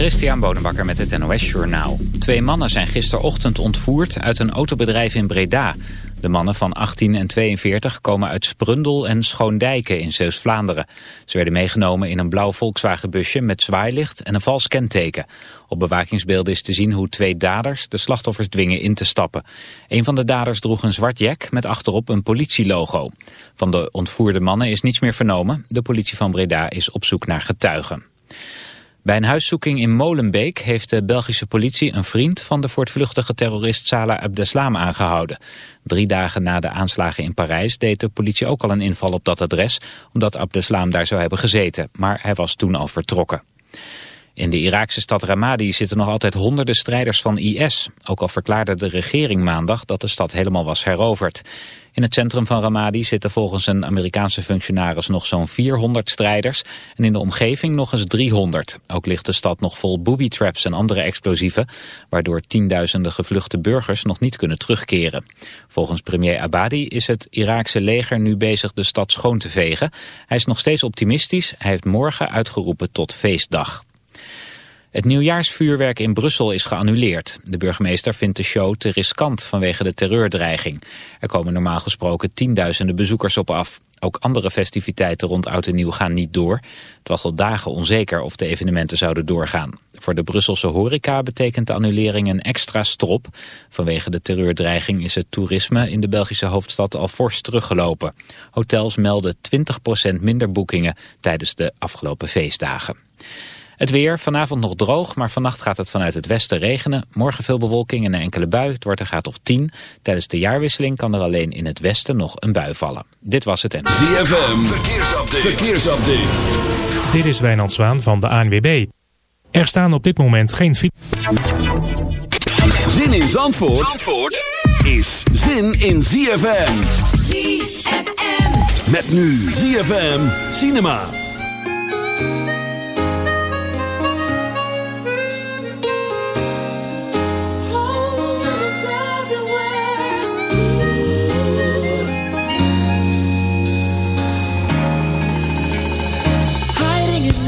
Christian Bonenbakker met het NOS Journaal. Twee mannen zijn gisterochtend ontvoerd uit een autobedrijf in Breda. De mannen van 18 en 42 komen uit Sprundel en Schoondijken in Zeeuws-Vlaanderen. Ze werden meegenomen in een blauw Volkswagen-busje met zwaailicht en een vals kenteken. Op bewakingsbeelden is te zien hoe twee daders de slachtoffers dwingen in te stappen. Een van de daders droeg een zwart jek met achterop een politielogo. Van de ontvoerde mannen is niets meer vernomen. De politie van Breda is op zoek naar getuigen. Bij een huiszoeking in Molenbeek heeft de Belgische politie een vriend van de voortvluchtige terrorist Salah Abdeslam aangehouden. Drie dagen na de aanslagen in Parijs deed de politie ook al een inval op dat adres, omdat Abdeslam daar zou hebben gezeten, maar hij was toen al vertrokken. In de Iraakse stad Ramadi zitten nog altijd honderden strijders van IS. Ook al verklaarde de regering maandag dat de stad helemaal was heroverd. In het centrum van Ramadi zitten volgens een Amerikaanse functionaris nog zo'n 400 strijders en in de omgeving nog eens 300. Ook ligt de stad nog vol booby-traps en andere explosieven, waardoor tienduizenden gevluchte burgers nog niet kunnen terugkeren. Volgens premier Abadi is het Iraakse leger nu bezig de stad schoon te vegen. Hij is nog steeds optimistisch, hij heeft morgen uitgeroepen tot feestdag. Het nieuwjaarsvuurwerk in Brussel is geannuleerd. De burgemeester vindt de show te riskant vanwege de terreurdreiging. Er komen normaal gesproken tienduizenden bezoekers op af. Ook andere festiviteiten rond Oud en Nieuw gaan niet door. Het was al dagen onzeker of de evenementen zouden doorgaan. Voor de Brusselse horeca betekent de annulering een extra strop. Vanwege de terreurdreiging is het toerisme in de Belgische hoofdstad al fors teruggelopen. Hotels melden 20% minder boekingen tijdens de afgelopen feestdagen. Het weer, vanavond nog droog, maar vannacht gaat het vanuit het westen regenen. Morgen veel bewolking en een enkele bui. Het wordt er gaat of 10. Tijdens de jaarwisseling kan er alleen in het westen nog een bui vallen. Dit was het en. ZFM, verkeersupdate. verkeersupdate. Dit is Wijnand Zwaan van de ANWB. Er staan op dit moment geen... Zin in Zandvoort, Zandvoort is zin in ZFM. ZFM. Met nu ZFM Cinema.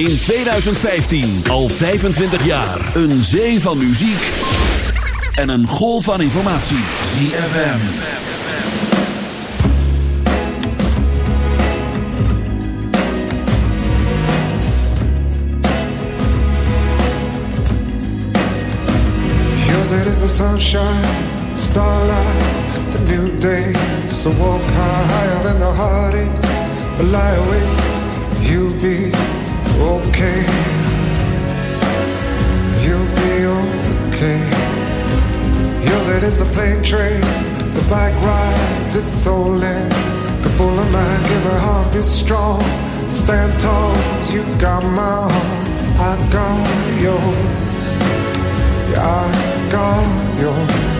In 2015, al 25 jaar, een zee van muziek en een golf van informatie. ZFM. Yours is the sunshine, starlight, the new day. So walk higher than the heartaches, the lie awake, you'll be okay. You'll be okay. Yours it is the plane train, the bike rides its soul in. Get full of mind, give her heart be strong. Stand tall, you got my heart, I got yours. Yeah, I got yours.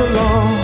Along,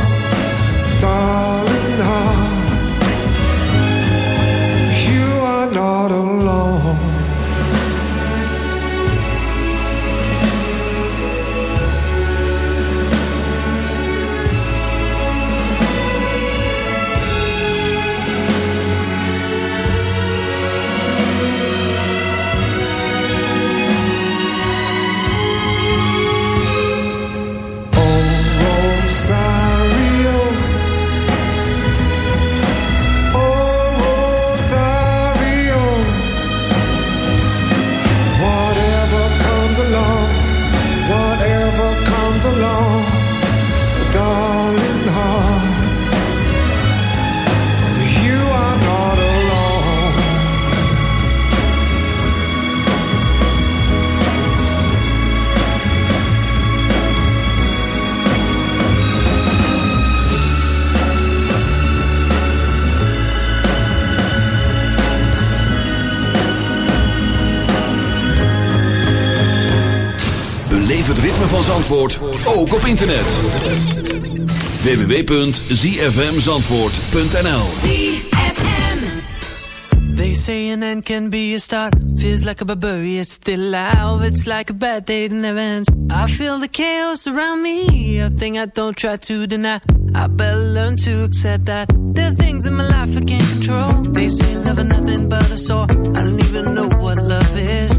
ritme van Zandvoort, ook op internet. www.zfmzandvoort.nl They say an end can be a start. Feels like a barbarian still alive. It's like a bad day that never ends. I feel the chaos around me. A thing I don't try to deny. I better learn to accept that. There are things in my life I can't control. They say love is nothing but a sore. I don't even know what love is.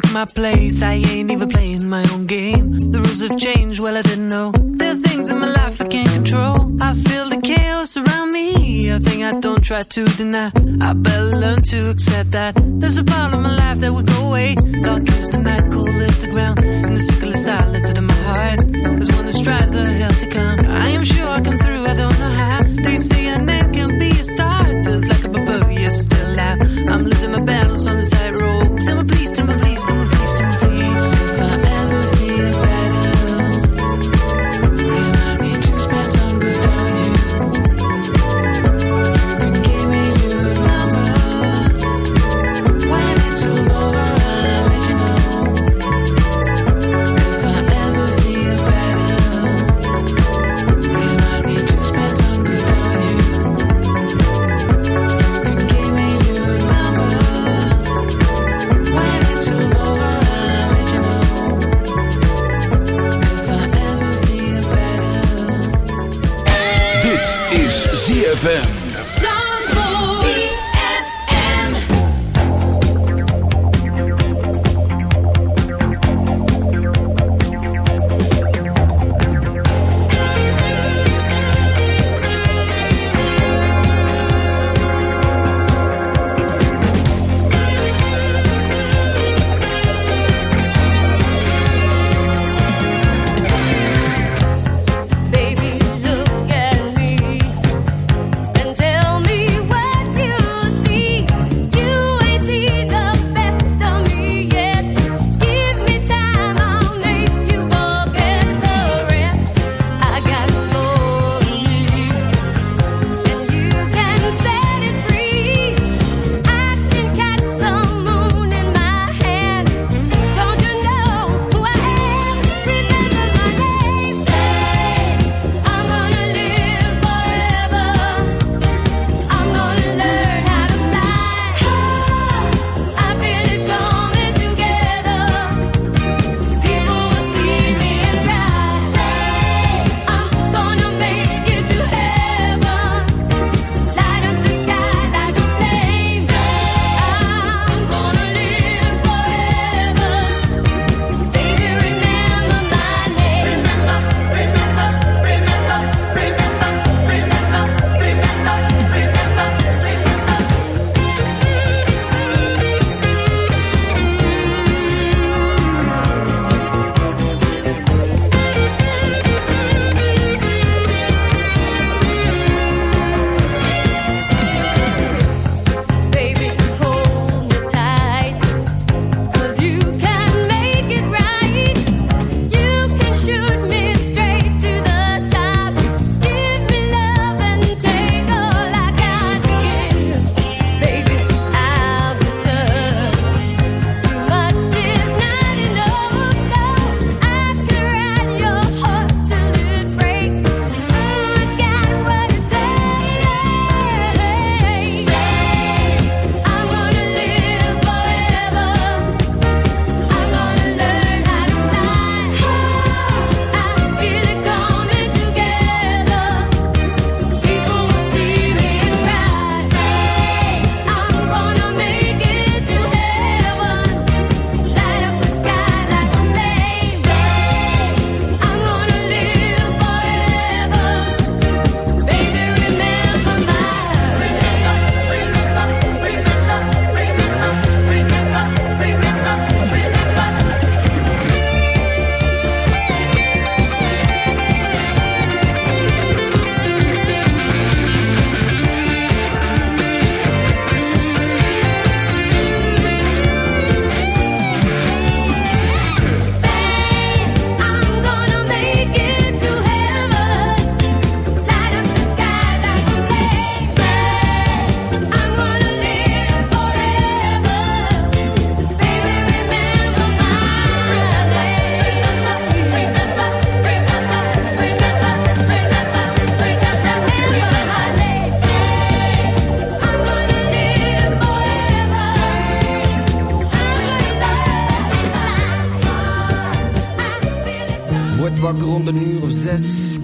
Took my place. I ain't even playing my own game. The rules have changed, well, I didn't know. There are things in my life I can't control. I feel the chaos around me. A thing I don't try to deny. I better learn to accept that. There's a part of my life that will go away. Dark is the night, cold is the ground. And the sickle is silent in my heart. There's one that strives a hell to come. I am sure I'll come through, I don't know how. They say a end can be a start. Feels like a barbarian still alive. I'm losing my balance on the tightrope.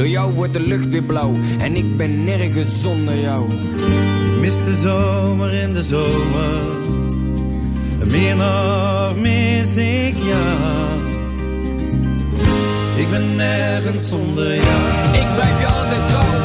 Door jou wordt de lucht weer blauw en ik ben nergens zonder jou. Ik mis de zomer in de zomer. Meer nog mis ik jou. Ik ben nergens zonder jou. Ik blijf je altijd trouw,